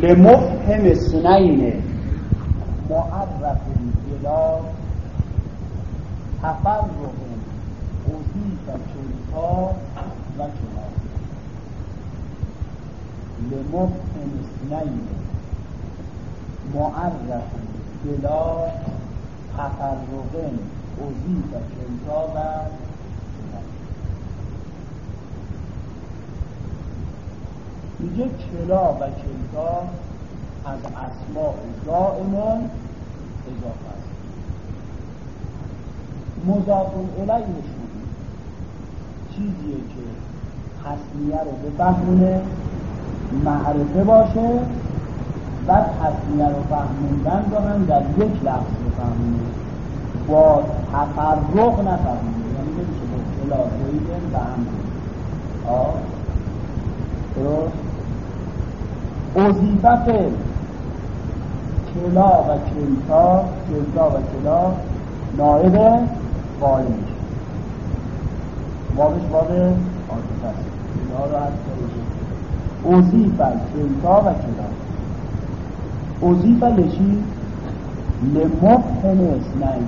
لمفهم سنین معرف بلا تفرق اضیف چلتا و چلا لمفهم سنین معرف بلا تفرق اضیف چلتا و میگه کلا و کلتا از اسماء دائمان اضافه است. مضاف الیهشون چیزیه که تصمیه رو بفهمونه معرفه باشه و تصمیه رو فهموندن رو هم در یک لفظ بفهمونه با تفرق نفهمونه یعنی نمیشه با کلا و هم درست؟ اضیفت کلا و کلتا کلتا و کلا نایب فاعل میشه. بابش باب عاطفه است اینا رو از اضیفت کلتا و کلا. اضیف لشی لمفهن اسنین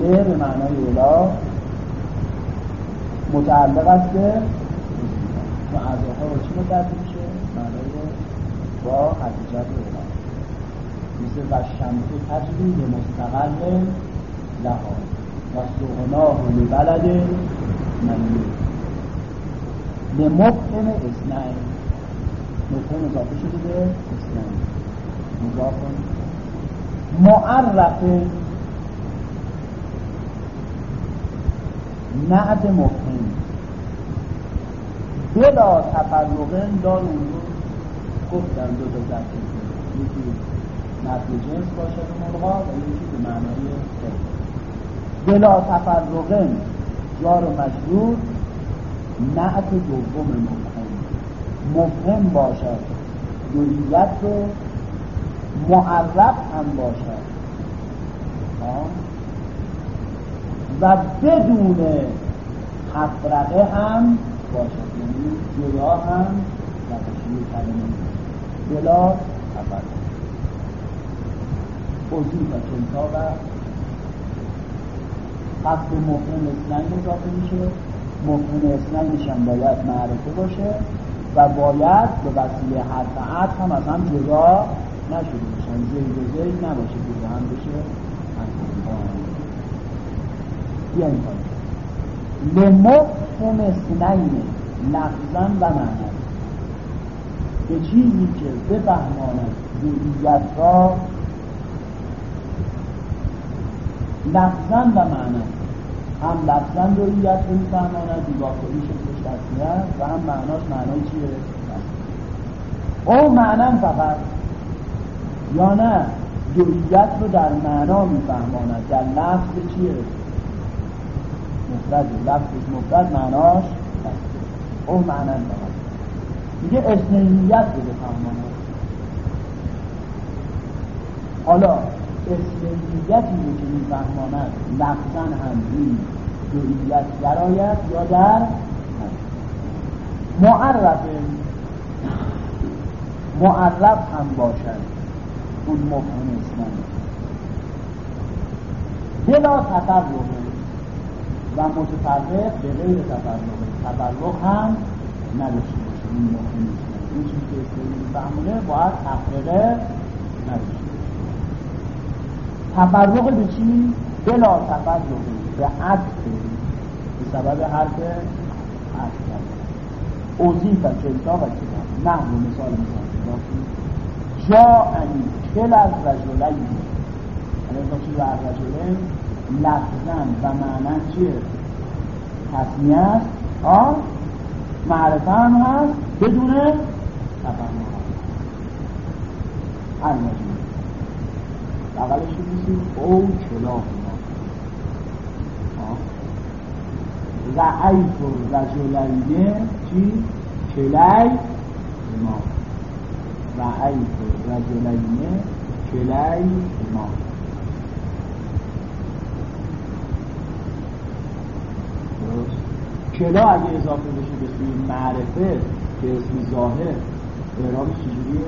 ل به معنای الا متعلق است به و اضافه با چی متعلق با حقیقت اولا مثل و شمس تجری به مستقل لها و سوغناه لبلد منی به مفهوم اسنعی مفهوم اضافه شده به اسنعی مضاف معرف نعت مفهوم. بلا تفرقن دار اون گفتن دو تا ضرب یکی نفی جنس باشد مرغا و یکی به معنای بلا تفرقن جار و مجرور نعت دوم مفهم مفهم باشد دویت رو معرف هم باشد. و بدون تفرقه هم باشد. یعنی جدا هم نفشی کلمه. بلا تفرق اوزی و چنتا و به مفهوم اسلنگ اضافه میشه. مفهوم اسلنگش هم باید معرفه باشه و باید به وسیله حرف عطف هم از هم جدا نشده باشن. زید و زید نباشه جدا هم بشه. بیاین کنیم لمفهوم اسلنگ لفظا و معنی به چیزی که بفهماند جزئیت را لفظا و معنا. هم لفظا جزئیت رو میفهماند دیواکوی شکلش تصمیه و هم معناش معنای چیه؟ او معنا فقط یا نه جزئیت رو در معنا میفهماند. در لفظ چیه؟ مفرد. لفظ مفرد معناش او معنا فقط. میگه اسمیت رو بفهمانه حالا اسمیتی رو که میفهماند لفظا هم این دویت درآید یا در معرف معرف هم باشد. اون مفهوم اسلامی بلا تفرق و متفرق به غیر تفرق. تفرق هم نداشته این مهم این چیزی که اسلامی باید تفرقه نداشته تفرق به چی؟ بلا تفرق به عطف به سبب حرف عطف. اوزیف چلتا و کتاب نه مثال مثال. جا انی کل از رجلین. یعنی تا چیز از رجلین؟ لفظن و معنی چیه؟ تصمیه است. آه؟ معرفه هم هست بدون تفهم هر مجموع بقلش رو او کلاف رعیت و رجلینه چی؟ کلی ما. رعیت و رجلینه کلی ما. کلا اگه اضافه بشه به سوی معرفه که اسم ظاهر اعرابش چجوریه؟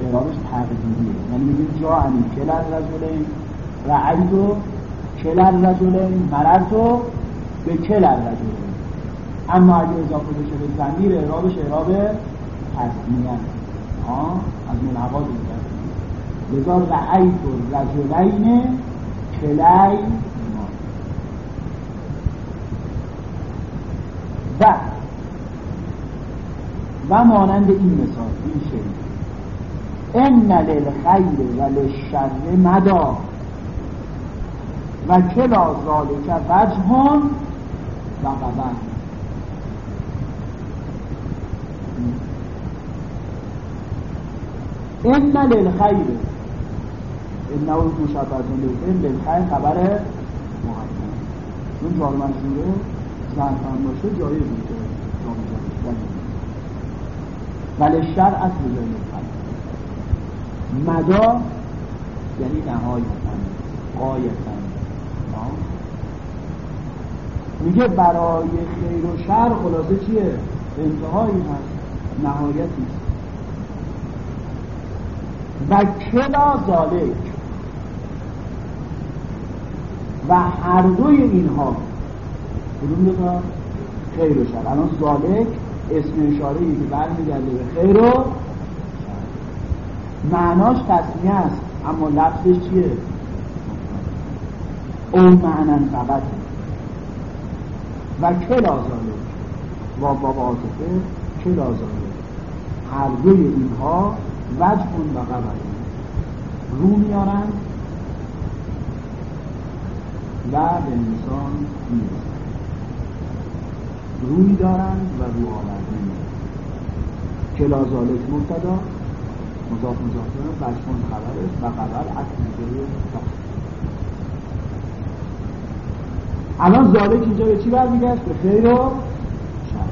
تفصیلیه یعنی میگیم جا همین کل رجلین رعیتو کل رجلین مررتو به کل رجلین اما اگه اضافه بشه به زمیر اعرابش اعراب تصمیه از ملحقات لذا رعیت رجلین کلی و و مانند این مثال این شعر. ان للخیر و للشر مدا و کلا ذالک وجه و قبل ان للخیر. انه مشبهتون للخیر للخیر خبر محمد اون جار مجروره زنفن باشه جایی بوده ولی شر اصل جایی مدا یعنی نهایتا قایتا میگه برای خیر و شر خلاصه چیه؟ انتهایی هست. نهایتی. و کلا ذالک. و هر دوی اینها. کدوم خیر و شر. الان ذالک اسم اشاره ای که برمیگرده به خیر و معناش تصمیه است اما لفظش چیه؟ اون معنن فقط. و کلا ذالک با بابا عاطفه کلا ذالک هر دوی اینها وجه و قبل رو میارن و به انسان می‌رسن. روی دارند و رو کلا ذالک مبتدا مضاف مضاف بشمون خبرش و خبر اصلی الان ذالک اینجا به چی برمیگشت؟ به خیر و شر.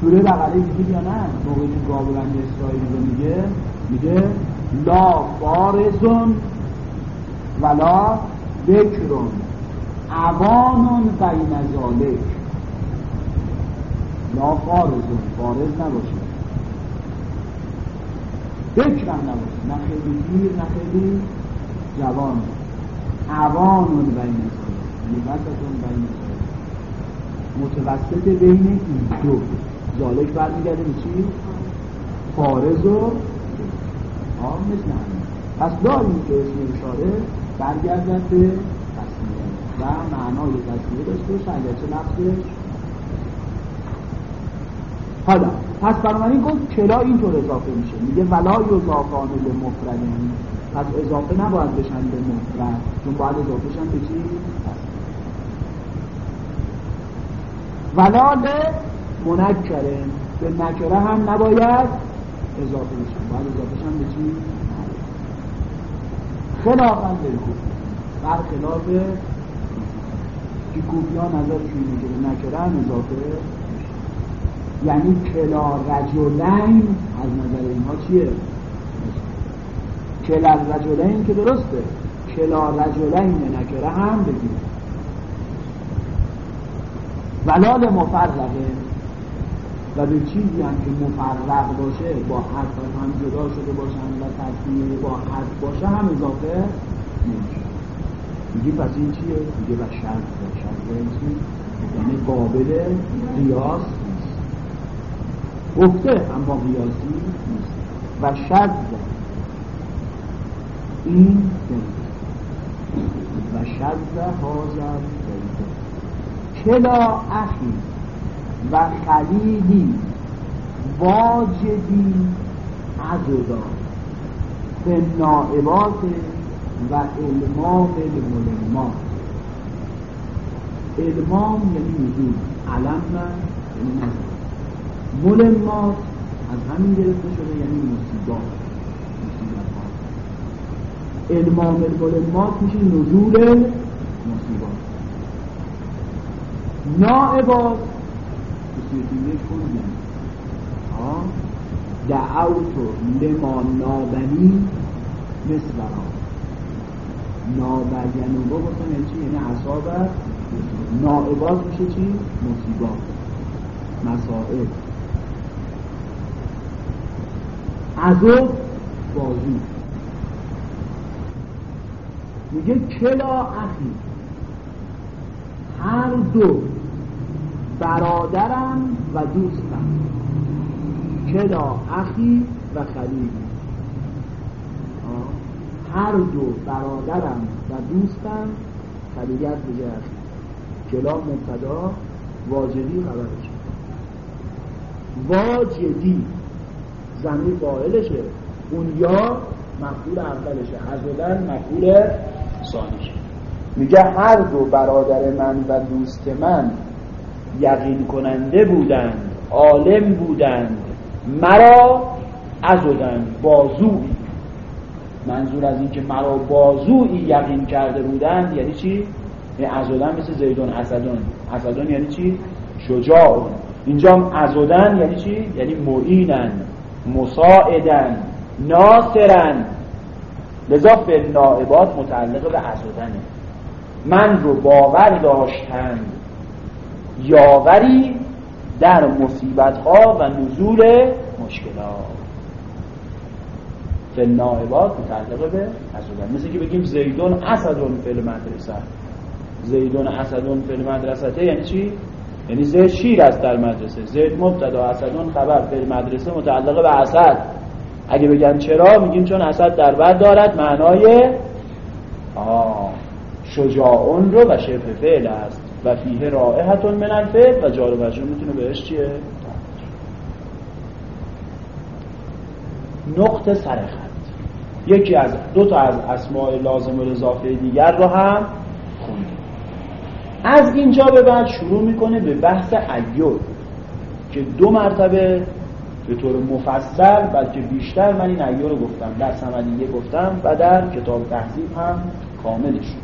سوره بقره میگه یا نه؟ موقعی که گابرند اسرائیل رو میگه میگه لا فارزون ولا بکرون. عوانون بین ذالک. لا فارزون فارز نباشه. بکرم نباشه. نه خیلی دیر نه خیلی جوان. عوانون بین یعنی وسطون بین متوسط بین این دو. ذالک برمیگرده به چی؟ فارز و آه مثل همین پس داریم که اسم اشاره برگردد به و معنای تصمیه داشته باشه اگرچه لفظش حالا پس بنابراین گفت کلا اینطور اضافه میشه. میگه ولا یضافان به مفردین پس اضافه نباید بشن به مفرد چون باید اضافه شن به چی؟ ولا به منکره. به نکره هم نباید اضافه بشن. باید اضافه شن به چی؟ خلافا للکوفی بر خلاف که کوفی ها نظر که به نکره هم اضافه یعنی کلا رجلین از نظر اینها چیه؟ کلا رجلین که درسته. کلا رجلین نکره هم بگیم. ولال مفرقه. و به چیزی هم که مفرق باشه با حرف هم جدا شده باشن و تصمیه با حرف باشه هم اضافه نمیشه. میگی پس این چیه؟ میگه و شرط شرط یعنی قابل قیاس گفته اما قیاسی نیست و شرط این و شرط حاضر کلا اخی و خلیلی واجبی عددا به نائبات و علمام الملمات علمام یعنی نزول علم نزول ملمات از همین گرفته شده یعنی مصیبات علمام الملمات میشه نزول مصیبات نائبات کن دعوتو لما نابنی مثل برا نابجنوبا یعنی چی؟ یعنی اصاب نائباز میشه چی؟ مصیبات مسائل. عذاب موضوع میگه کلا اخی. هر دو برادرم و دوستم. کلا اخی و خلیلی هر دو برادرم و دوستم. خلیلیت بگه اخی کلا مبتدا واجدی خبرش. واجدی زمین فاعلشه اون یا مفعول اولشه. عزدن مفعول ثانیشه. میگه هر دو برادر من و دوست من یقین کننده بودند عالم بودند مرا ازدن بازوی. منظور از اینکه مرا بازوی یقین کرده بودند یعنی چی؟ یعنی ازدن مثل زیدون اسدون اسدون یعنی چی؟ شجاع. اینجا ازدن یعنی چی؟ یعنی معینن. مساعدن ناصرن. لذا به نائبات متعلق به ازدنه من رو باور داشتند یاوری در مصیبت ها و نزول مشکلات. فل نائبات متعلق به اسدن مثل که بگیم زیدون اسدون فل مدرسه زیدون اسدون فل مدرسه یعنی چی؟ یعنی زید شیر است در مدرسه. زید مبتدا اسدون خبر فل مدرسه متعلق به اسد اگه بگن چرا میگیم چون اسد در بر دارد معنای آه شجاعون رو و شبه فعل است. و فیه رائحتون من الفعل و جار و می‌تونه بهش چیه؟ نقطه سرخط یکی از دو تا از اسماء لازم و اضافه دیگر رو هم از اینجا به بعد شروع می‌کنه به بحث ایوب که دو مرتبه به طور مفصل بلکه بیشتر من این ایو رو گفتم. در سمدیه گفتم و در کتاب تحضیب هم کاملش.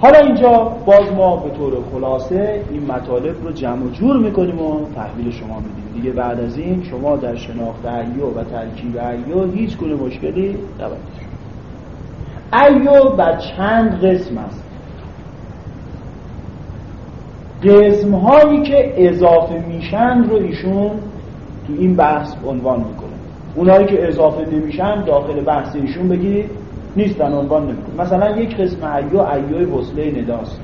حالا اینجا باز ما به طور خلاصه این مطالب رو جمع و جور می‌کنیم و تحویل شما میدیم. دیگه بعد از این شما در شناخت أيُّ و ترکیب أيُّ هیچ گونه مشکلی نباید. أيُّ بر چند قسم است. قسم هایی که اضافه میشن رو ایشون تو این بحث عنوان می‌کنه. اونایی که اضافه نمیشن داخل بحث ایشون بگید نیستن عنوان نمی‌کنه. مثلا یک قسم أيُّ أيُّ ی وصله نداست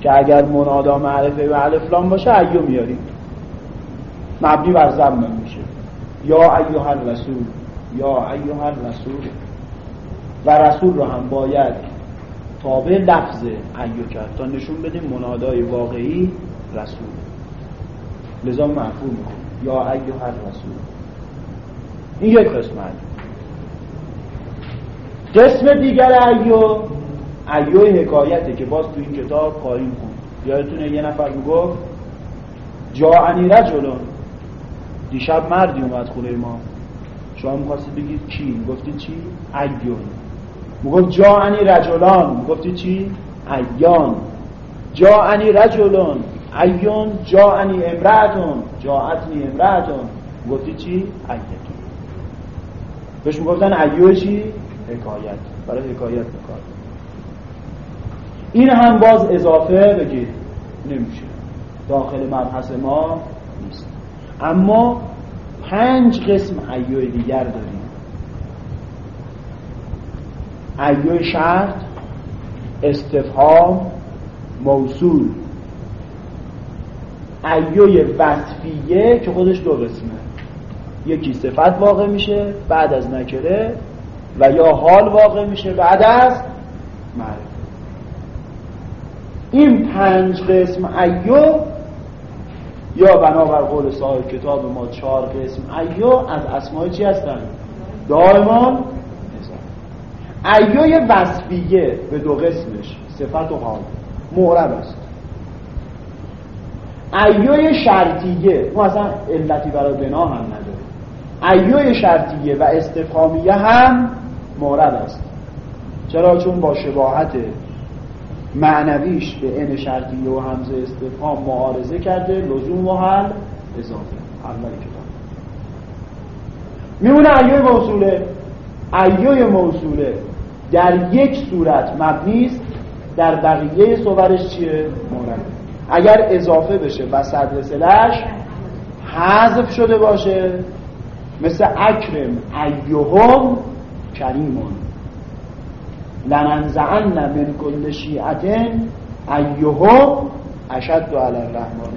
که اگر منادا معرفه و الف لام باشه أيُّ میاریم. مبنی بر ضم میشه. يا أيها الرسول یا أيها الرسول و رسول رو هم باید تابع لفظ أيُّ کرد تا نشون بدیم منادای واقعی رسول. لذا محفوظ می‌کنه. يا أيها الرسول. این یک قسم أيُّ قسم دیگر أيُّ أيُّ حکایته که باز تو این کتاب پایین کن یادتونه یه نفر می‌گفت جاءني رجلٌ دیشب مردی اومد خونه ما. شما می‌خواستید بگید کی گفتید چی؟ أيٌّ می‌گفت جاءني رجلان. می‌گفتید چی؟ ایان. جاعنی رجلون ایون جاعنی امرأتون. جاعتنی امرأتون. گفتید چی؟ ایتون. بهش می‌گفتن ایو چی؟ حکایت. برای حکایت بکار این هم باز اضافه بگید. نمیشه. داخل مبحث ما نیست. اما پنج قسم ایوه دیگر داریم. ایوه شرط استفهام موصول. ایوه وصفیه که خودش دو قسمه. یکی صفت واقع میشه بعد از نکره و یا حال واقع میشه بعد از معرفه این پنج قسم ایو یا بنابر قول صاحب کتاب ما چهار قسم ایو از اسمای چی هستن؟ دائمان ایوی وصفیه به دو قسمش صفت و حال. معرب است. ایوی شرطیه ما اصلا علتی برای بنا هم نداره ایوی شرطیه و استفهامیه هم مورد است. چرا؟ چون با شباهت معنویش به ان شرطیه و همزه استفهام معارضه کرده لزوم و حل اضافه. اول کتاب. میمونه ایوه موصوله. ایوه موصوله. در یک صورت مبنی است در بقیه صورش چیه؟ مورد. اگر اضافه بشه و صدر سلش حذف شده باشه مثل اکرم ایهم کریمون. لننزعن من کل شیعتن أيهم أشد على الرحمن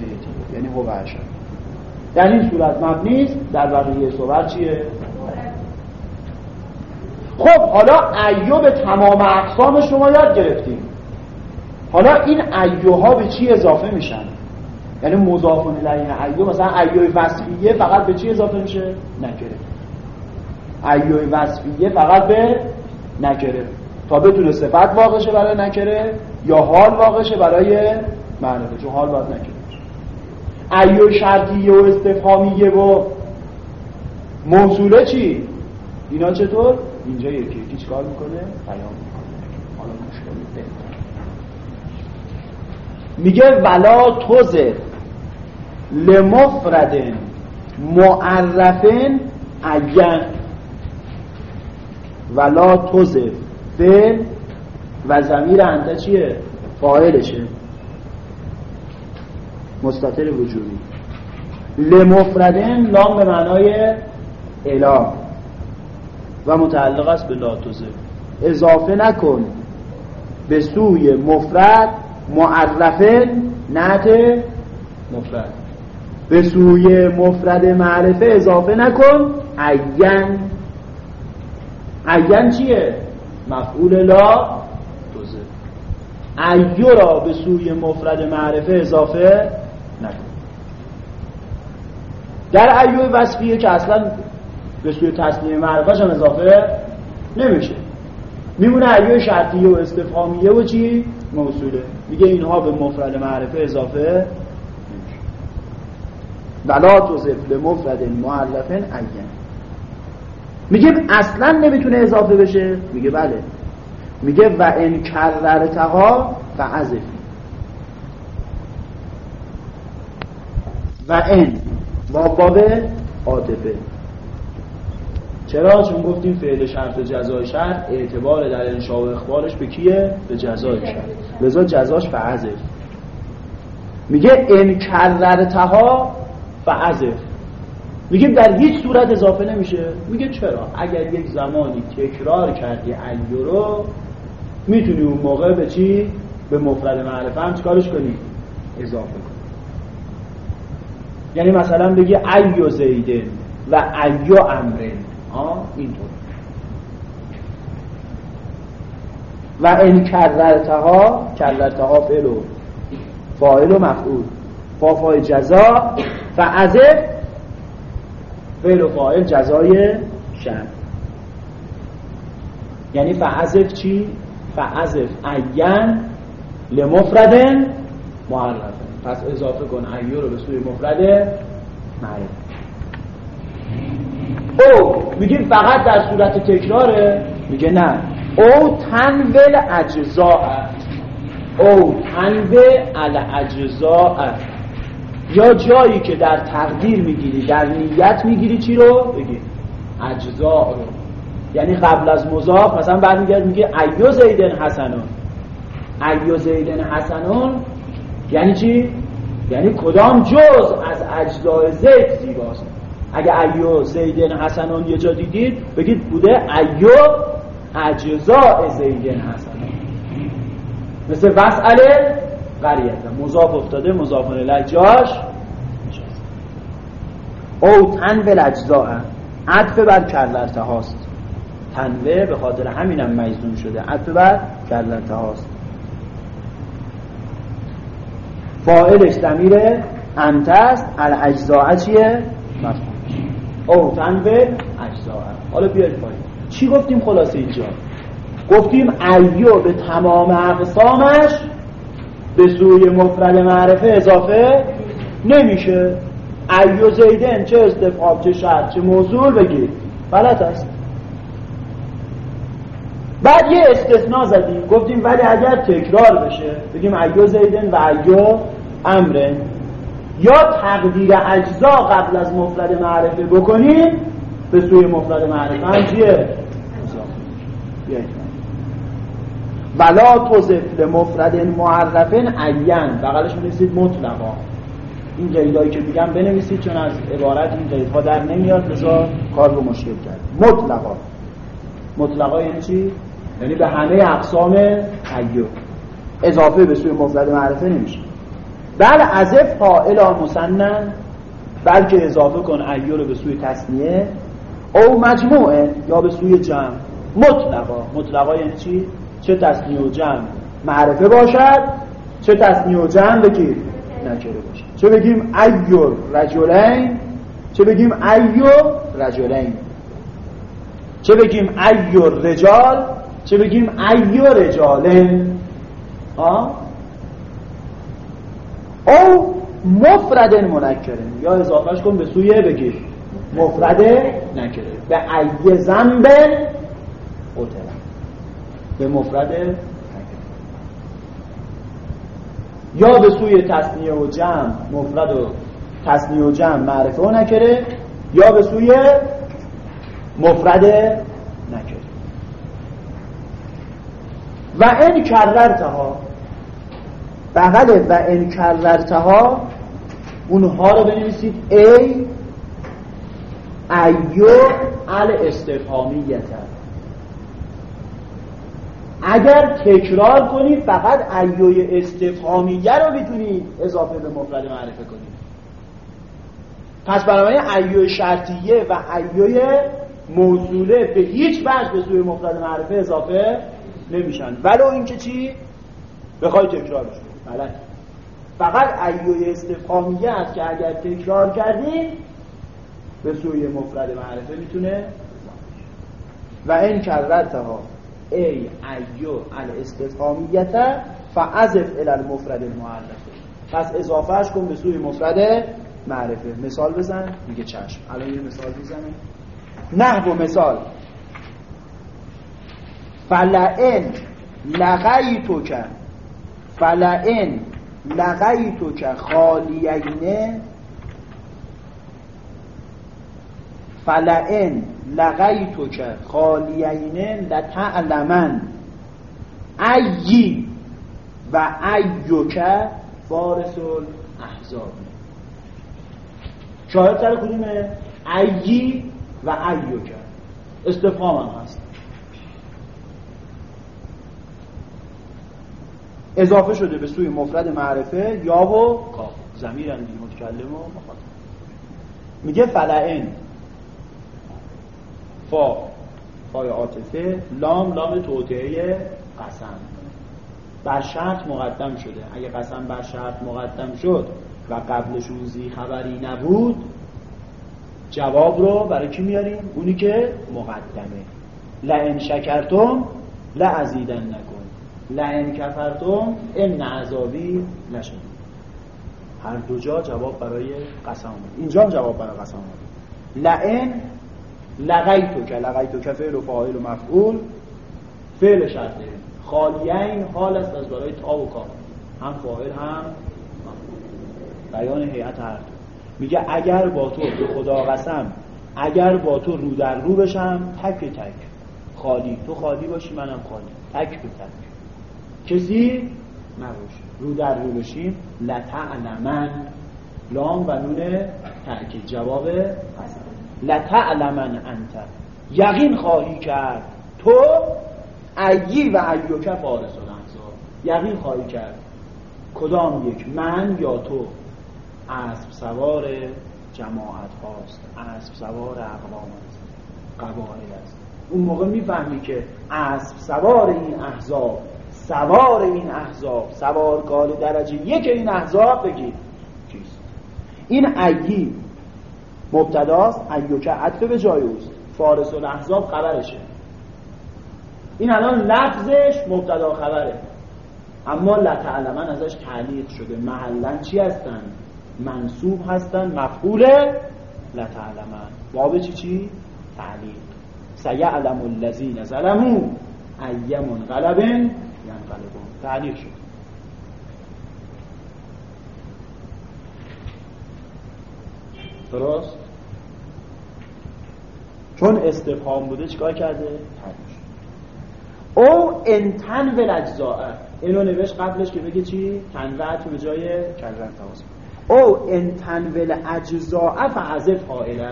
یعنی هو أشد. در این صورت مبنی است در بقیه صورت چیه؟ خب حالا أيُّ به تمام اقسام شما یاد گرفتیم. حالا این أيُّ ها به چی اضافه میشن؟ یعنی مضاف الیه أيُّ مثلا أيُّ وصفیه فقط به چی اضافه میشه؟ نکره أيُّ وصفیه فقط به نکره تا بتونه صفت واقع شه برای نکره یا حال واقع شه برای معرفه چون حال باید نکره ایو شرطیه و استفهامیه و موصوله چی؟ اینا چطور؟ اینجا یکی یکی چیکار می‌کنه؟ پیام می‌کنه. حالا مشکلی میگه ولا توزه لمفردن معرفن اگن ولا توزه فعل و زمیر انده چیه؟ فاعلشه. مستطر وجودی. لمفردن لام به معنای اله. و متعلق است به لاتوزه. اضافه نکن به سوی مفرد معرفه نعت مفرد. به سوی مفرد معرفه اضافه نکن أيًّا. أيًّا چیه؟ مفعول لا تضف أيُّ را به سوی مفرد معرفه اضافه نکن. در أيُّ وصفیه که اصلا به سوی تثنیه معرفه هم اضافه نمیشه. میمونه أيُّ شرطیه و استفهامیه و چی؟ موصوله. میگه اینها به مفرد معرفه اضافه ولا توصف لمفرد معرفن عین میگه اصلا نمی‌تونه اضافه بشه. میگه بله. میگه و ان کررتها فعزفی و ان با باب عاطفه. چرا؟ چون گفتیم فعل شرط و جزای شرط اعتبار در انشاء و اخبارش به کیه؟ به جزای شرط. لذا جزاش فعزف میگه إن كررتها فأضف میگیم در هیچ صورت اضافه نمیشه. میگه چرا؟ اگر یک زمانی تکرار کردی أيُّ رو می‌تونی اون موقع به چی؟ به مفرد معرفه هم چیکارش کنی؟ اضافه کنی. یعنی مثلا بگی أيُّ زيدٍ و أيُّ عمروٍ. اینطور. و این کررتها کررتها فعل فاعل و مفعول. فافای جزا فعذف فعل و فاعل جزای شن یعنی فعذف چی؟ فعذف عین لمفردن معرفه. پس اضافه کن ایو رو به سوی مفرد معرفه. او میگیم فقط در صورت تکراره؟ میگه نه. أو تنو الأجزاء أو تنو الأجزاء. یا جایی که در تقدیر می‌گیری در نیت می‌گیری چی رو؟ بگی. اجزاء رو. یعنی قبل از مضاف مثلا بعد میگه میگه أيّ زيد حسن. أيّ زيد حسن یعنی چی؟ یعنی کدام جز از اجزای زید زیباست؟ اگه أيّ زيد حسن یه جا دیدید بگید بوده أيّ اجزاء زیدن حسنان مثل وسعله قریت. مضاف افتاده مضاف لجاش او تنوه اجزاء عطف بر کرلرته هاست تنوه به خاطر همینم مجزون شده. عطف بر کرلرته هاست فائلش زمیر انت است الاجزاء چیه؟ مفهوم. أو تنو الأجزا. حالا بیاید پایین. چی گفتیم خلاصه اینجا؟ گفتیم أيّ به تمام اقسامش به سوی مفرد معرفه اضافه نمیشه. أيّ زيد چه استفهام چه شرط چه موصول بگید. غلط است. بعد یه استثناء زدیم. گفتیم ولی اگر تکرار بشه بگیم أيّ زيد و أيّ امره یا تقدیر اجزا قبل از مفرد معرفه بکنیم به سوی مفرد معرفه. هم چیه؟ ولا توزف لمفرد معرفن عین. بغلش می‌رسید مطلقا. این قیدایی که میگم بنویسید چون از عبارت این قیدها در نمیاد لذا کار رو مشکل کرد. مطلقا. مطلقا یعنی چی؟ یعنی به همه اقسام ایو اضافه به سوی مفرد معرفه نمیشه. بل أضفه إلى مثنى بلکه اضافه کن أيّ رو به سوی تثنیه أو مجموع یا به سوی جمع. مطلقا. مطلقا یعنی چی؟ چه تثنیه و جمع معرفه باشد چه تثنیه و جمع بگید نکره باشد. چه بگیم أيّ رجلين چه بگیم أيّ الرجلين. چه بگیم أيّ رجال چه بگیم ایو رجالین. او مفرد منکره یا اضافهش کن به سوی بگیر. مفرد نکره به ای زنب قتل. به مفرد یا به سوی تصنیه و جمع مفرد و تصنیه و جمع معرفه و نکره یا به سوی مفرد نکره و این کررتها بغل و این کررتها اونها رو بنویسید. ای ایو ال استفهامیت اگر تکرار کنید فقط ایوی استفهامیه رو می‌تونید اضافه به مفرد معرفه کنید. پس برای أيّ شرطیه و أيّ موصوله به هیچ وجه به سوی مفرد معرفه اضافه نمیشن. ولو اینکه چی؟ بخوای تکرارش بله فقط أيّ استفهامیه است که اگر تکرار کردید به سوی مفرد معرفه می‌تونه و این ها أي أيّ الاستفهامية فأضف إلى المفرد المعرفة. پس اضافهش کن به سوی مفرد معرفه. مثال بزن. میگه چشم. الان یه مثال بزنه نحو مثال. فلئن لغیتو که فلئن لغیتو که خالیینه فلئن لغیتو که خالیینه لتعلمن. ایی و ایو که فارس احزاب شاهد سر کدومه؟ ایی و ایو که استفهام هست. اضافه شده به سوی مفرد معرفه یا و کاف زمیر متکلم و مخاطب. میگه فلعن. فا فای عاطفه لام لام توطعه قسم. بر شرط مقدم شده. اگه قسم بر شرط مقدم شد و قبلشون زی خبری نبود جواب رو برای کی میاریم؟ اونی که مقدمه. لئن شکرتم لعزیدن نکن لئن کفرتم ان عذابی نشد. هر دو جا جواب برای قسم. اینجا جواب برای قسم. لئن لغیتو که لغیتو که فعل و فاعل و مفعول. فعل شرطه خالیین حال است از برای تا و کام هم فاعل هم بیان هیئت هر میگه اگر با تو به خدا قسم اگر با تو رو در رو بشم تک تک. خالی. تو خالی باشی منم خالی. تک به تک. کسی نباش رو در رو بشیم لتعلمن. لام و نون تأکید. جواب؟ لتعلمن انت. یقین خواهی کرد. تو ایی و ایوک فارس الانصار یقین خواهی کرد. کدام یک؟ من یا تو؟ اسب سوار جماعت هاست. اسب سوار اقوام است قبایل است اون موقع می‌فهمی که اسب سوار این احزاب سوار این احزاب سوارکار درجه یک این احزاب بگید چیست این ایی مبتداست ایوکه عطف به جای اوست. فارس و الاحزاب خبرشه. این الان لفظش مبتدا خبره. اما لتعلمن ازش تعلیق شده. محلا چی هستن؟ منصوب هستن مفعول لتعلمن. باب چی چی؟ تعلیق. سیعلم الذین ظلموا ایم غلب ینقلبون تعلیق شده درست؟ چون استفهام بوده چیکار کرده؟ او انتن و اجزاء اینو نوشت قبلش که بگه چی؟ تنوع تو به جای کلرن تواس او ان تنول اجزاء فحذف قائلا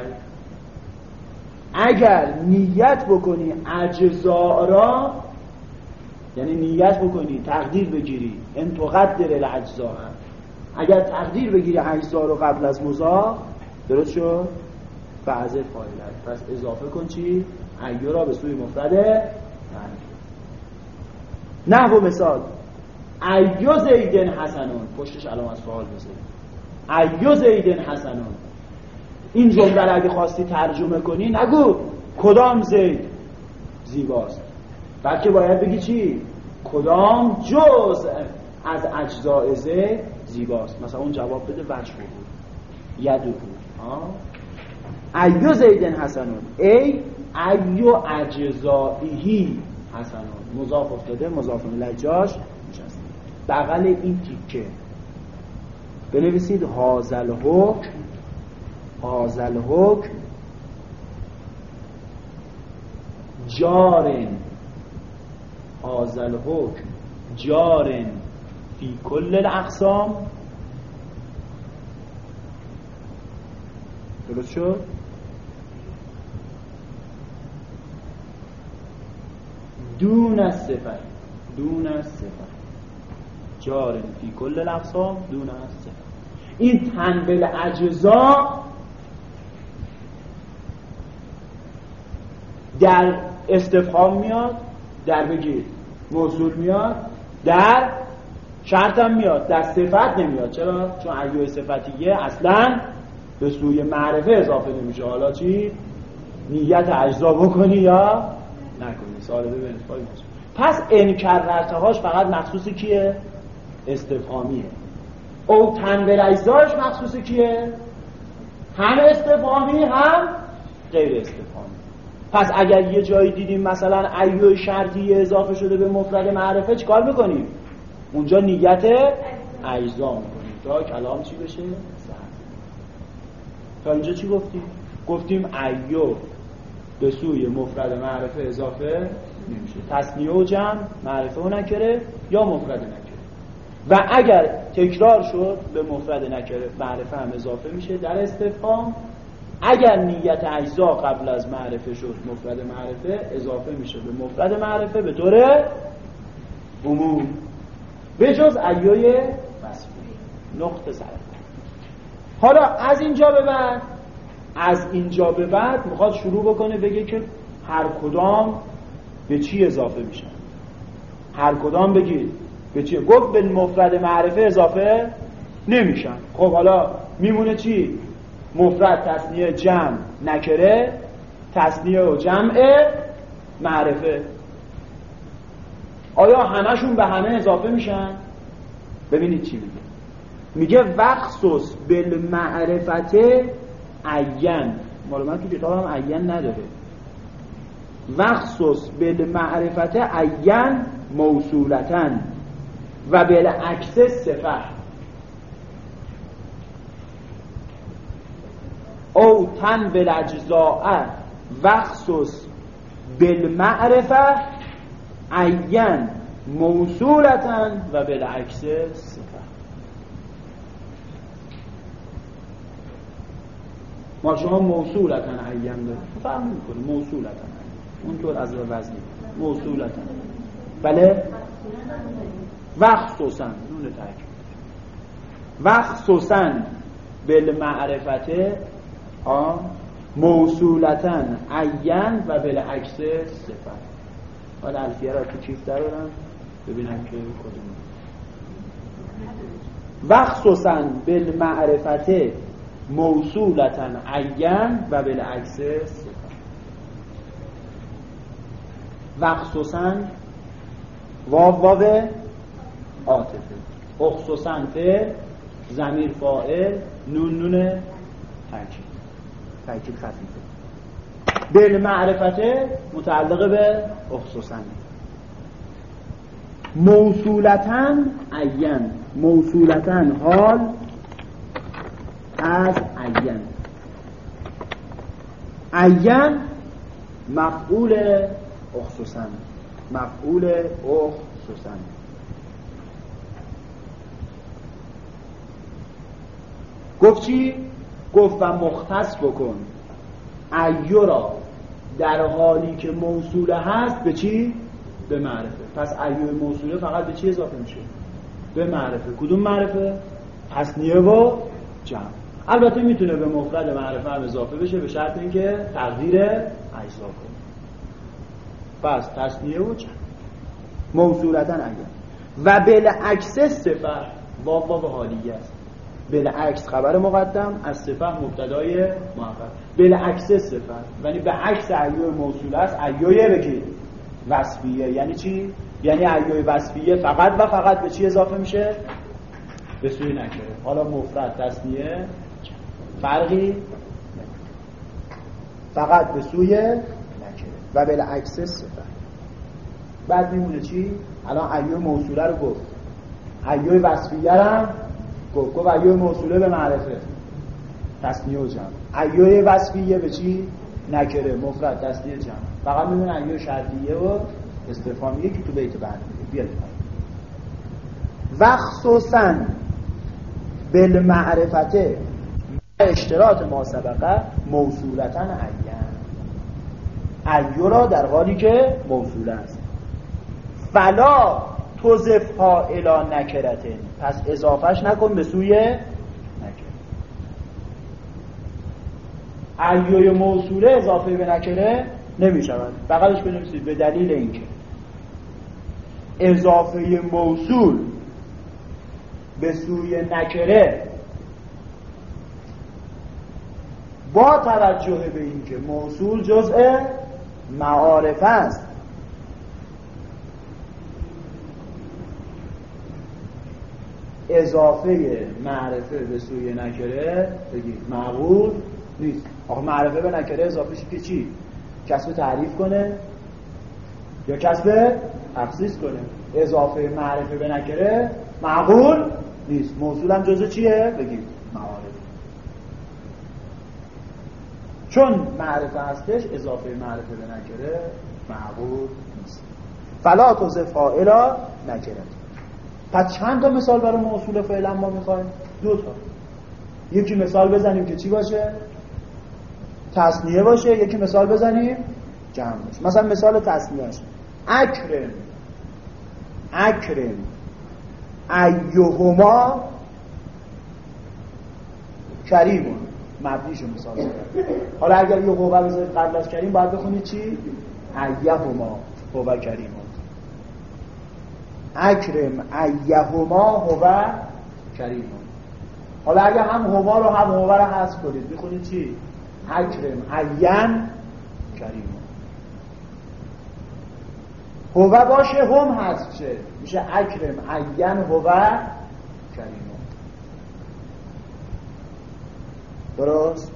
اگر نیت بکنی اجزاء را یعنی نیت بکنی تقدیر بگیری. إن تقدر الأجزاء اگر تقدیر بگیری اجزاء رو قبل از مضاف درست شد فأضف أيّا پس اضافه کن چی؟ أيّ را به سوی مفرد نحو مثال. أيّ زيد حسن. پشتش علامت سوال بذاری أيّ زيد حسن. این جمله اگه خواستی ترجمه کنی نگو. کدام زید؟ زیباست. بلکه باید بگی چی؟ کدام جز از اجزاء زیباست؟ مثلا اون جواب بده وجه بود یدو. ایو زیدن حسنون. ای ایو اجزائیهی حسنون. مضاف افتاده. مضاف لجاش نشسته. بغل این تیکه. بنویسید. هازل حکم. هازل حکم. جارن. هازل حکم جارن فی کل الاقسام. درست شد؟ دون از صفت دون از صفت جار فی کل الاقسام دون از این تنبل اجزا در استفهام میاد در بگید موصول میاد در شرط هم میاد در صفت نمیاد چرا؟ چون ایو صفتیه اصلا به سوی معرفه اضافه نمیشه حالا چی؟ نیت اجزا بکنی یا نکنی سال به پس انکررتهاش فقط مخصوص کیه؟ استفهامیه او تنبل اجزاش مخصوص کیه؟ هم استفهامی هم غیر استفهامی پس اگر یه جایی دیدیم مثلا ایو شرطی اضافه شده به مفرد معرفه چیکار می‌کنیم؟ اونجا نیت اجزا می‌کنیم تا کلام چی بشه؟ تا اینجا چی گفتیم؟ گفتیم ایو به سوی مفرد معرفه اضافه نمیشه تصنیه و جمع معرفه و نکره یا مفرد نکره و اگر تکرار شد به مفرد نکره معرفه هم اضافه میشه در استفهام اگر نیت اجزا قبل از معرفه شد مفرد معرفه اضافه میشه به مفرد معرفه به طور عموم. به جز ایوی نقطه سر. حالا از اینجا به بعد از اینجا به بعد می‌خواد شروع بکنه بگه که هر کدام به چی اضافه میشن؟ هر کدام بگید به چی؟ گفت به مفرد معرفه اضافه نمیشن. خب حالا میمونه چی؟ مفرد تصنیه جمع نکره تصنیه و جمع معرفه. آیا همشون به همه اضافه میشن؟ ببینید چی میگه. میگه وقصص بالمعرفت عین. مال من تو کتاب هم عین نداره. وخصوص بالمعرفت عین موصولتن و بالعکس صفه او تن بالاجزاء وخصوص بالمعرفه عین موصولتن و بالعکس صفه ما شما موصولتن عین داریم. فهم می‌کنه موصولتن اونطور از وزنی. موصولتن بله؟ وخصوصا. نون تاکید وخصوصا بالمعرفت موصولتن عین و بالعکس صفت. حالا الفیه را تو کیف دارم ببینم که کدوم وخصوصا بالمعرفت موصولتن عین و بالعکس صفت. وخصوصا واو واو عاطفه اخصوصا زمیر فاعل نون نون تاکید تاکید خفیفه بالمعرفت متعلق به اخصوصا موصولتا عین. موصولتا حال از عین. عین مفعول اخصوصا مفعول اخصوصا گفت چی؟ گفت و مختص بکن. ایو را در حالی که موصوله هست به چی؟ به معرفه. پس ایو موصوله فقط به چی اضافه میشه؟ به معرفه. کدوم معرفه؟ تصنیه و جمع. البته می‌تونه به مفرد معرفه هم اضافه بشه به شرط اینکه تقدیر اجزا کنه. پس تصنیه و جمع. موصولتا اگر و بالعکس صفه واو واو حالیه است. بالعکس خبر مقدم از صفه مبتدای مؤخر بالعکس صفه یعنی به عکس ایوه موصول است ایوه بگید وصفیه. یعنی چی؟ یعنی ایوه وصفیه فقط و فقط به چی اضافه میشه؟ به سوی نکره. حالا مفرد تصنیه فرقی فقط به سوی نکره و بالعکس صفه بعد میمونه چی؟ الان ایوه موصوله رو گفت. ایوه وصفیه هم گفت گفت ایوه موصوله به معرفه. تصنیه و جمع ایوه وصفیه به چی؟ نکره مفرد تصنیه جمع فقط میمونه ایوه شرطیه و استفهامیه که تو بیت بعد میده بیاد و خصوصا بالمعرفته اشتراط ما سبقه موصولتا عین ایو را در حالی که موصول است. فلا توزف ها الا نکرته. پس اضافهش نکن به سوی نکره ایوی موصوله اضافه به نکره نمی شود بقیدش بنویسید به دلیل اینکه. اضافه موصول به سوی نکره با توجه به اینکه موصول جزء معارف است. اضافه معرفه به سوی نکره بگید معقول نیست. آخه معرفه به نکره اضافه که چی؟ کسب تعریف کنه یا کسب تخصیص کنه. اضافه معرفه به نکره معقول نیست. موصول هم جزء چیه؟ بگید معارف چون معرفه هستش اضافه معرفه به نکره معقول نیست. فلا توزه فائلا نکره. پس چند تا مثال برای موصول فعلا ما می‌خوایم؟ دو تا. یکی مثال بزنیم که چی باشه؟ تصنیه باشه. یکی مثال بزنیم جمع باشه. مثلا مثال تصنیهش اکرم. اکرم. ایهما کریمون. مبنیشو مثال حالا اگر یه قوه بذارید قبل از کریم باید بخونید چی؟ ایهما. قوه کریمون. اکرم ایهما هو کریم. حالا اگه هم هما رو هم هوا رو حذف کنید می‌خونید چی؟ اکرم این کریم. هو باشه هم حذف شه. میشه اکرم این هو کریم. درست؟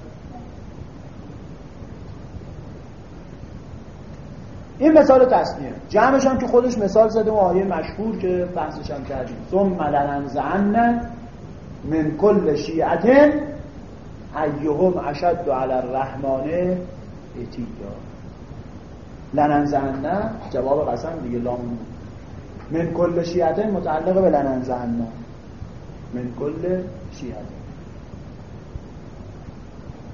این مثال تصمیه جمعش هم که خودش مثال زده و آیه مشهور که بحثش هم کردیم. ثم لننزعن من کل شیعت ایهم اشد علی الرحمن اتیا لننزعن جواب قسم دیگه لام من کل شیعت متعلق به لننزعن. من کل شیعت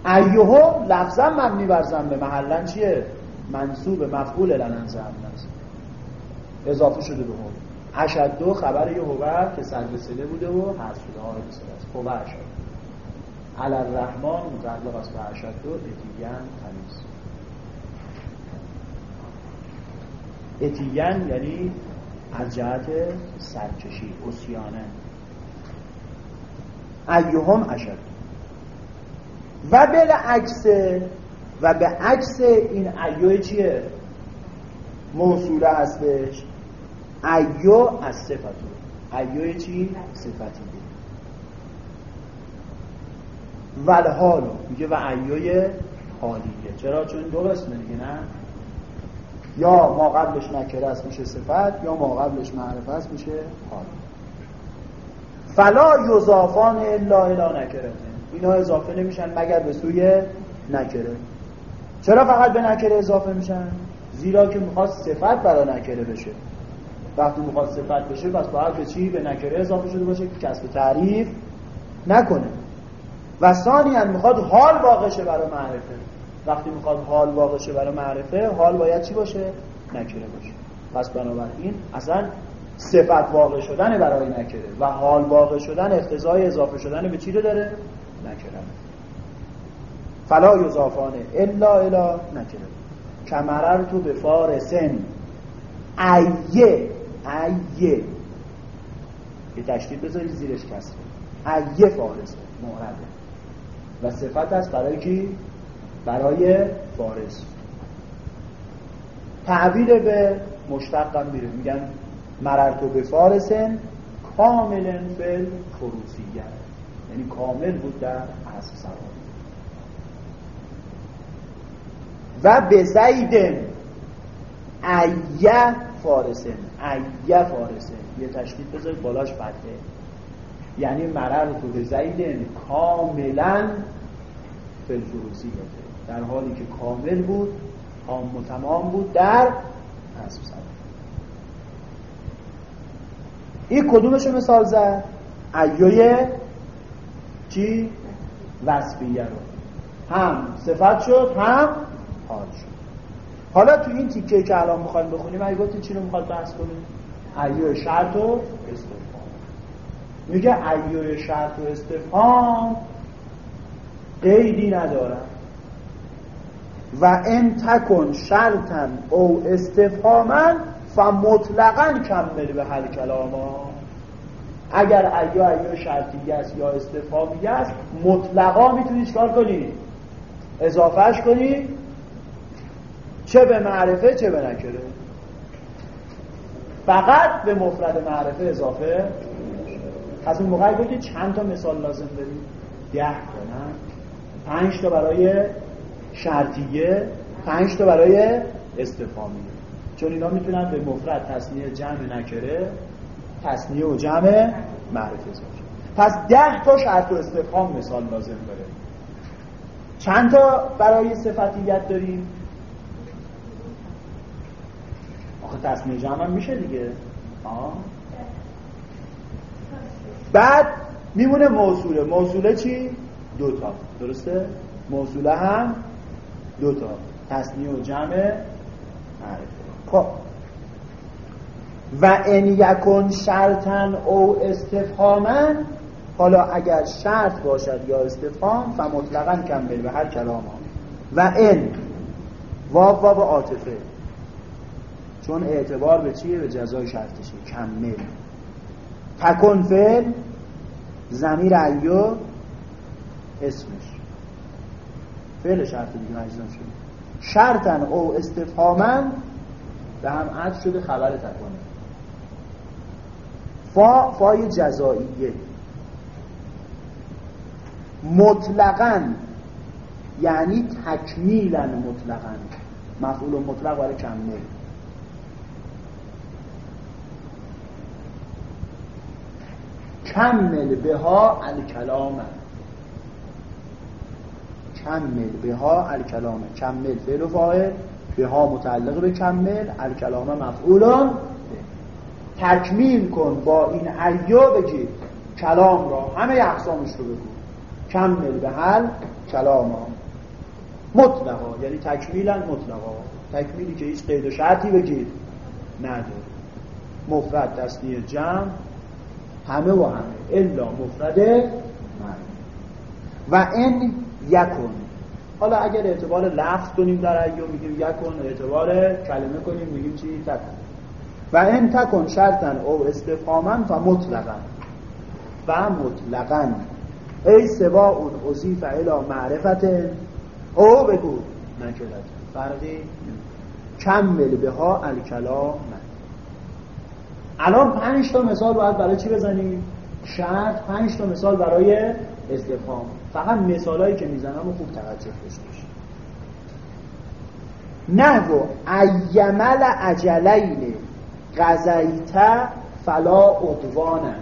ایهم لفظا مبنی بر به محلا چیه؟ منصوب مفعول لننزه است. اضافه شده به هم اشد دو خبر یه هوه که صدر سله بوده و حذف شده. ها سله است. هوه اشد. علی الرحمن متعلق است به اشد اتیگن تمیز اتیگن یعنی از جهت سرکشی اسیانه. ایهم اشد. و بالعکس و به عکس این ایو چیه؟ موصوله هستش. ایو از صفتو ایو چی؟ صفتی ول حالو میگه و ایوی حالیه. چرا؟ چون دو قسمه دیگه نه؟ یا ما قبلش نکره است میشه صفت یا ما قبلش معرفه است میشه حال. فلا یضافان الا الا نکره اینا اضافه نمیشن مگر به سوی نکره. چرا فقط به نکره اضافه میشن؟ زیرا که می‌خواد صفت برای نکره بشه. وقتی می‌خواد صفت بشه پس باید به چی به نکره اضافه شده باشه که کسب تعریف نکنه. و ثانیا می‌خواد حال واقع شه برای معرفه. وقتی می‌خواد حال واقع شه برای معرفه حال باید چی باشه؟ نکره باشه. پس بنابراین اصلا صفت واقع شدن برای نکره و حال واقع شدن اقتضای اضافه شدن به چی رو داره؟ نکره. فلا یضافانه. الا الا نکره. کمرر تو به فارسن. ایه ایه. یه تشکیل بذاری زیرش کسره. ایه فارسه مورده و صفت است برای کی؟ برای فارس. تعبیر به مشتقم میره. میگن مررتو به فارسن کاملا فل فروسیگر یعنی کامل بود در اصل سوار و به زیدن ایه فارسن ایه فارسن یه تشکیل بذارید بالاش فتحه یعنی مرر تو به زیدن کاملا فلفروسی در حالی که کامل بود تام و تمام بود در حسب این کدومشو مثال زد؟ ایوی چی؟ وصفیه رو. هم صفت شد هم حال شد. حالا تو این تیکه که الان می‌خوایم بخونیم اگه گفتید چی رو می‌خواد بحث کنیم؟ ایو شرط و استفهام. میگه ایو شرط و استفهام قیدی ندارن و ان تکن شرطا او استفهاما فمطلقا کمل به حل کلاما. اگر ایا ایا شرطیه است یا استفهامیه است مطلقا می‌تونی چکار کنی؟ اضافهش کنی؟ چه به معرفه چه به نکره. فقط به مفرد معرفه اضافه. از اون موقعی گفتی چند تا مثال لازم داری ده نه؟ پنج تا برای شرطیه پنج تا برای استفهامیه چون اینا می‌تونن به مفرد تصنیه جمع نکره تصنیه و جمع معرفه اضافه. پس ده تا شرط و استفهام مثال لازم داره. چند تا برای صفتیت داریم؟ آخه تصمیه جمع میشه دیگه. آه. بعد میمونه موصوله. موصوله چی؟ دوتا درسته؟ موصوله هم دوتا تصمیه و جمع معرفه. خب. و ان یکن شرطن او استفهامن. حالا اگر شرط باشد یا استفهام فمطلقا کمل به هر کلام و ان. واو واو عاطفه. چون اعتبار به چیه؟ به جزای شرطشه. کمل. تکن فعل زمیر ایو اسمش. فعل شرط دیگه مجزم شده. شرطن او استفهامن به هم عطف شده خبر تکانه فا فای جزائیه. مطلقا یعنی تکمیلا مطلقا. مفعول مطلق برای کمل. کمل به ها الکلام. کمل به ها الکلام. کمل فعل و فاعل به ها متعلق به کمل الکلام مفعولان. تکمیل کن با این ایو بگیر کلام را همه اقسامش رو بگو. کمل به حل کلام. مطلقا یعنی تکمیلا مطلقا. تکمیلی که هیچ قید و شرطی بگیر نداره. مفرد تصنیه جمع همه و همه. الا مفرد من. و این یکن. حالا اگر اعتبار لفظ کنیم در ایو میگیم یکن اعتبار کلمه کنیم میگیم چی؟ تکن. و این تکن شرطن او استفهامن و مطلقا. و مطلقا. ای سوا اون اضیف الى معرفت. او بگو. نکرد فرقی کمل به ها الکلام. الان پنج تا مثال باید برای چی بزنیم؟ شرط پنج تا مثال برای استفهام. فقط مثالایی که می‌زنم خوب توجه داشته باشید. نحو ایمل عجلین قضیت فلا عدوانه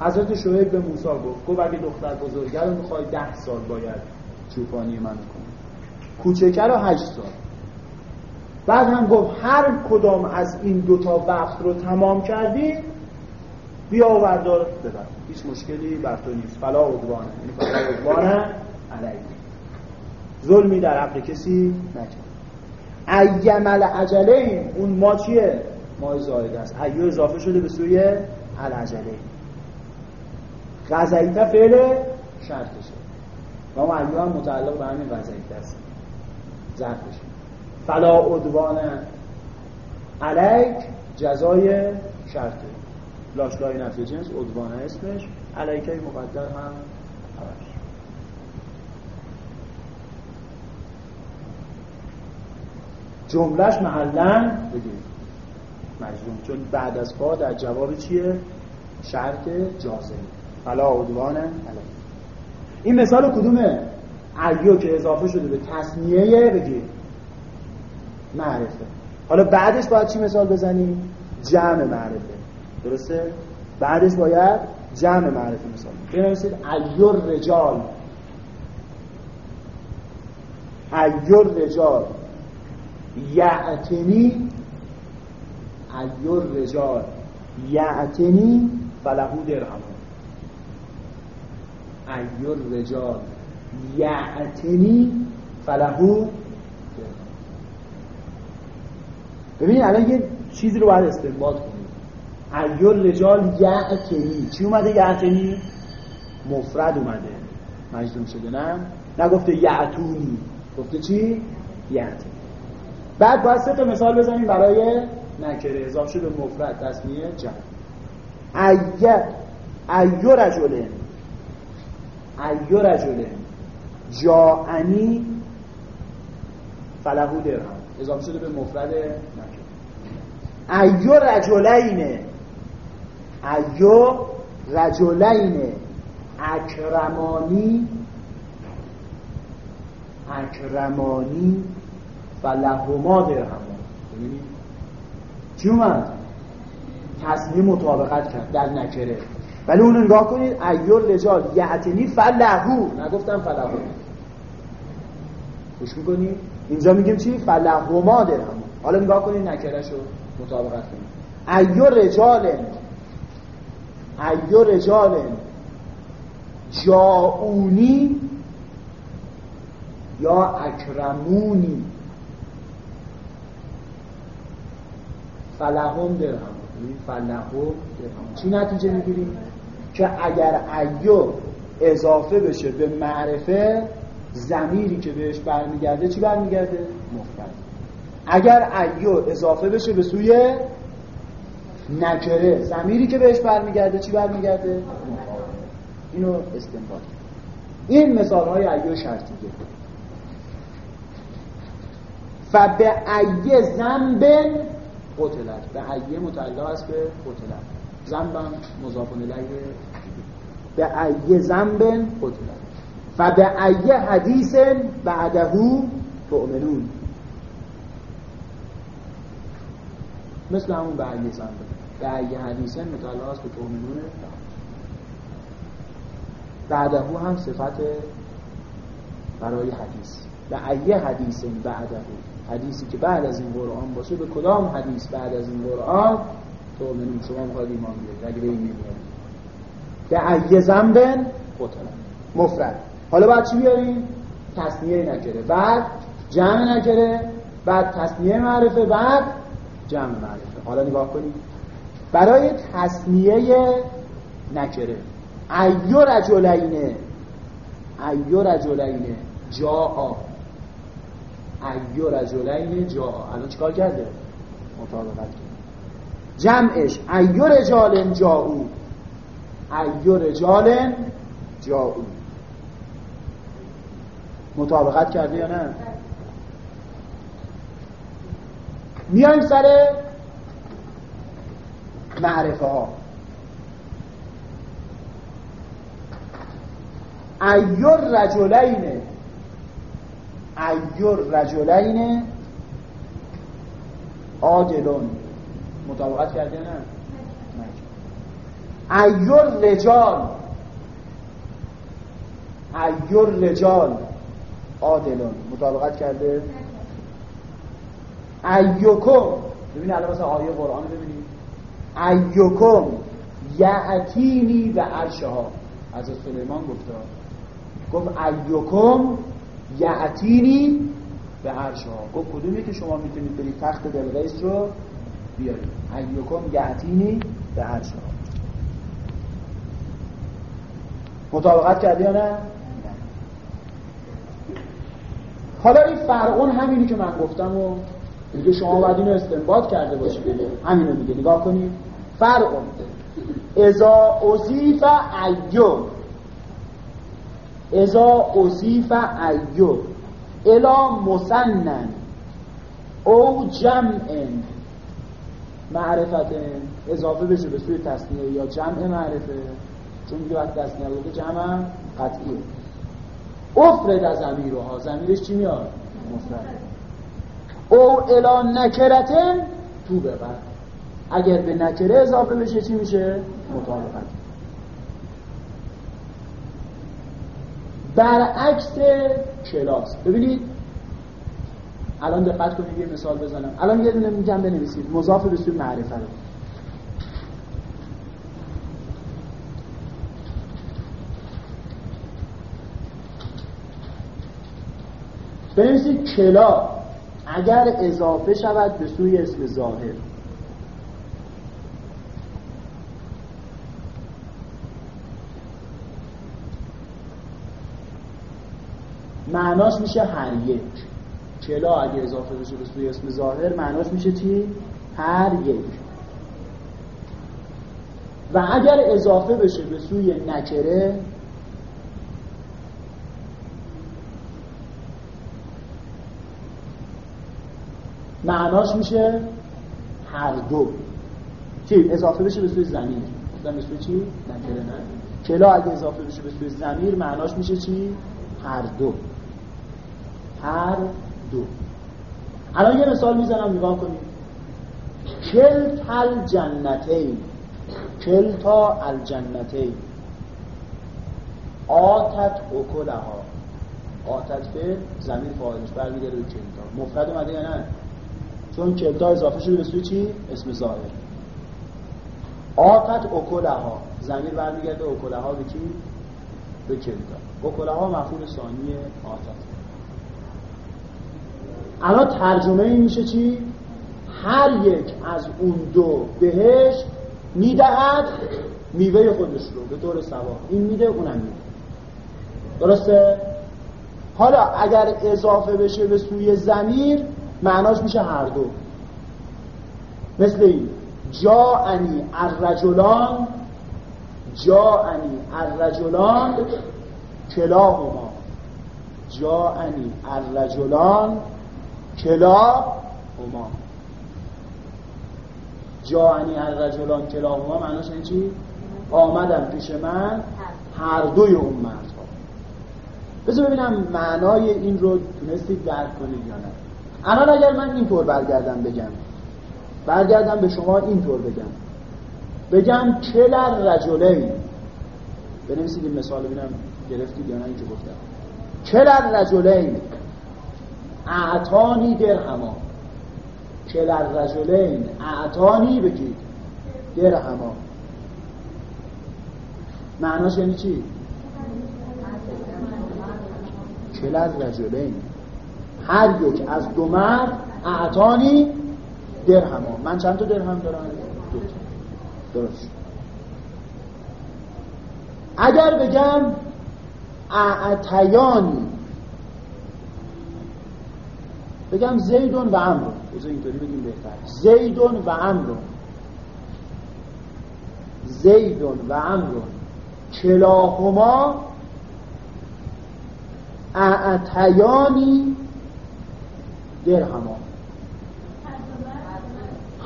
حضرت شعیب به موسی گفت گفت اگه دختر بزرگه رو می‌خوای ده سال باید چوپانی من کنی. کوچکه رو هشت سال. بعد هم گفت هر کدام از این دوتا وقت رو تمام کردی بیا و بردار ببر. هیچ مشکلی بر تو نیست. فلا عدوانه یعنی فلا عدوانه علیه. ظلمی در حق کسی نکرد. ایمل عجله اون ما چیه؟ ما زاید است. ایو اضافه شده به سوی العجله غزیت فعل شرطشه و اون ایو هم متعلق به همین غزیت است ظرفشه فلا عدوان علیک جزای شرطه. لاشلای نفی جنس عدوانه اسمش. علیکه مقدر هم همش. جملهش محلا بگیم مجزوم. چون بعد از با در جواب چیه؟ شرط جازم فلا عدوان علیک. این مثال کدومه؟ ایو که اضافه شده به تصنیه بگیر معرفه. حالا بعدش باید چی مثال بزنیم؟ جمع معرفه. درسته؟ بعدش باید جمع معرفه مثال بنویسید ایور رجال. أيّ الرجال. يأتني أيّ الرجال. يأتني فله درهم. أيّ الرجال. يأتني فله ببینید الان یه چیزی رو باید استنباط کنید أيّ الرجال يأتني چی اومده يأتني؟ مفرد اومده. مجزوم شده نه؟ نگفته يأتوني. گفته چی؟ يأتني بعد باید سه تا مثال بزنیم برای نکره. اضافه شده مفرد تثنیه جمع. أيّ رجل أيّ رجل جاءني فله درهم. اضافه شده به مفرد أيّ رجلين ایو رجلین اکرمانی. اکرمانی فلهما درهم. ببینید چی اومد؟ تصمیم مطابقت کرد در نکره ولی اون نگاه کنید ایور رجال یعتنی فلهو. نگفتم فلهو. خوش می‌کنید اینجا میگیم چی؟ فلهما درهم. حالا نگاه کنید نکره شو مطابقت کنید ایور رجال ایور رجال جاونی یا اکرمونی. فلهم درهم. فلهم درهم. چی نتیجه می‌گیریم؟ که اگر ایو اضافه بشه به معرفه زمیری که بهش برمیگرده چی برمیگرده؟ مفرد. اگر ایو اضافه بشه به سوی نکره زمیری که بهش برمیگرده چی برمیگرده؟ اینو استنباط. این مثال های ایو شرطیه فبه ایه زنبن قتلت. به ایه متعلق است به قتلت. زنبم مضاف الیه. به ایه زنبن قتلت. فبه ایه حدیث بعدهو تؤمنون. مثل همون به ایه زنبن به ایه حدیث متعلق است به تؤمنون. بعدهو هم صفت برای حدیث. به ایه حدیث بعدهو حدیثی که بعد از این قرآن باشه به کدام حدیث بعد از این قرآن تو منون شما می‌خواد ایمان بیارید. اگه به این نمیارید که ایه زنبن مفرد. حالا بعد چی بیاریم تثنیه نکره بعد جمع نکره بعد تثنیه معرفه. بعد جمع معرفه. حالا نگاه کنید برای تثنیه نکره أيّ رجلين أيّ رجلين جاءا أيّ رجلين جاءا الان چیکار کرده؟ مطابقت کرده. جمعش أيّ رجال جاءوا أيّ رجال جاءوا مطابقت کرده یا نه؟ میایم سر معرفه ها أيّ الرجلين أيّ الرجلين عادلون. مطابقت کرده نه؟ ایور رجال ایور رجال عادلون. مطابقت کرده؟ ایوکم. ببینید الان مثلا آیه قرآن ببینید. ایوکم یعتینی و عرشها. از سلیمان گفته. گفت ایوکم یعتینی به عرشها. گفت کدومی که شما می‌تونید برید تخت دلغیس رو بیارید؟ ایوکم یعتینی به عرشها. مطابقت کردی یا نه؟ حالا این فرعون همینی که من گفتم و دیگه شما باید اینو استنباط کرده باشید. همینو دیگه نگاه کنید. فرعون. ازا اضیف ایو ازا اضیف ایو الا مسنن. او جمع معرفت اضافه بشه به سوی تصنیه یا جمع معرفه. چون دیگه وقت تصنیه جمع قطعیه. افرد از زمیرها زمیرش چی میاد؟ او الا نکرتن تو ببر. اگر به نکره اضافه بشه چی میشه؟ مطابقت. برعکس کلاس. ببینید الان دقت کنید یه مثال بزنم. الان یه دونه میگم بنویسید. مضاف به سوی معرفه رو بنویسید کلا اگر اضافه شود به سوی اسم ظاهر. معناش میشه هر یک. کلا اگه اضافه بشه به سوی اسم ظاهر معناش میشه چی؟ هر یک. و اگر اضافه بشه به سوی نکره معناش میشه هر دو. چی؟ اضافه بشه به سوی زمین به سوی چی؟ نکره نه. کلا اگه اضافه بشه به سوی زمیر معناش میشه چی؟ هر دو. هر دو. الان یه مثال می‌زنم نگاه کنید کلت الجنتین. کلتا الجنتین. آتت اکلها. آتت به زمین فاعلش برمیگرده به کلتا. مفرد اومده یا نه؟ چون کلتا اضافه شده به سوی چی؟ اسم ظاهر. آتت اکلها زمین برمیگرده اکلها به چی به کلتا اکلها مفهوم ثانی آتت. الان ترجمه این میشه چی؟ هر یک از اون دو بهش می‌دهد میوه خودش رو. به طور سوا این میده اونم میده. درسته؟ حالا اگر اضافه بشه به سوی زمیر معناش میشه هر دو. مثل این جا انی الرجلان جا انی الرجلان کلاهما. جا انی الرجلان کلا هما جانی الرجلان کلا هما معناش این چی؟ آمدن پیش من هر دوی اون مردها. بذار ببینم معنای این رو تونستید درک کنید یا نه. الان اگر من اینطور برگردم بگم برگردم به شما اینطور بگم بگم کلر رجلین؟ بنویسید این مثال ببینم گرفتید یا نه اینکه گفتم. کلر رجلین؟ اعتانی درهما. کل رجلین؟ اعتانی بگید درهما. معناش یعنی چی؟ کل رجلین؟ هر یک از دو مرد اعتانی درهما من چند تا درهم دارم؟ دو درست. اگر بگم اعتیانی بگم زیدون و امرون بذار اینطوری بگیم بهتر. زیدون و امرون زیدون و امرون کلاهما اعتیانی درهما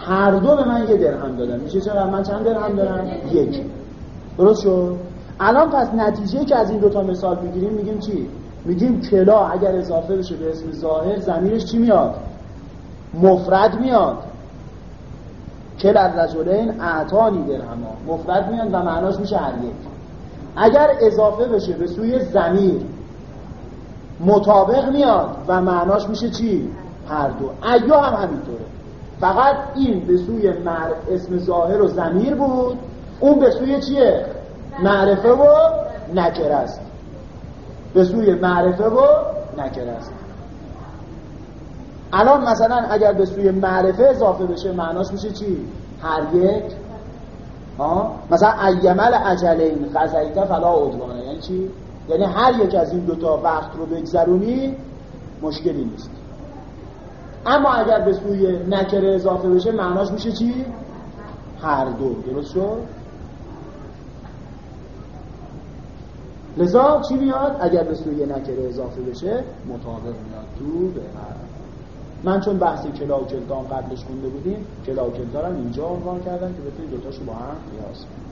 هر دو به من یه درهم دادن. میشه چرا؟ من چند درهم دارم؟ یک. درست شد؟ الان پس نتیجه که از این دوتا مثال بگیریم میگیم چی؟ میگیم کلا اگر اضافه بشه به اسم ظاهر زمینش چی میاد؟ مفرد میاد. کل رجلین اعتانی درهما مفرد میاد و معناش میشه هر یک. اگر اضافه بشه به سوی زمیر مطابق میاد و معناش میشه چی؟ هر دو. ایا هم همینطوره. فقط این به سوی مر اسم ظاهر و زمیر بود. اون به سوی چیه؟ معرفه و نکره است. به سوی معرفه و نکره است. الان مثلا اگر به سوی معرفه اضافه بشه معناش میشه چی؟ هر یک. ها؟ مثلا ایمل اجلین قضیت فلا عدوانه. یعنی چی؟ یعنی هر یک از این دوتا وقت رو بگذرونی مشکلی نیست. اما اگر به سوی نکره اضافه بشه معناش میشه چی؟ هر دو. درست شد؟ لذا چی میاد؟ اگر به سوی نکره اضافه بشه مطابق میاد. تو به هر. من چون بحث کلا و کلتا قبلش خونده بودیم کلا و کلتا رو اینجا عنوان کردم که بتونید دوتاشو با هم قیاس کنید.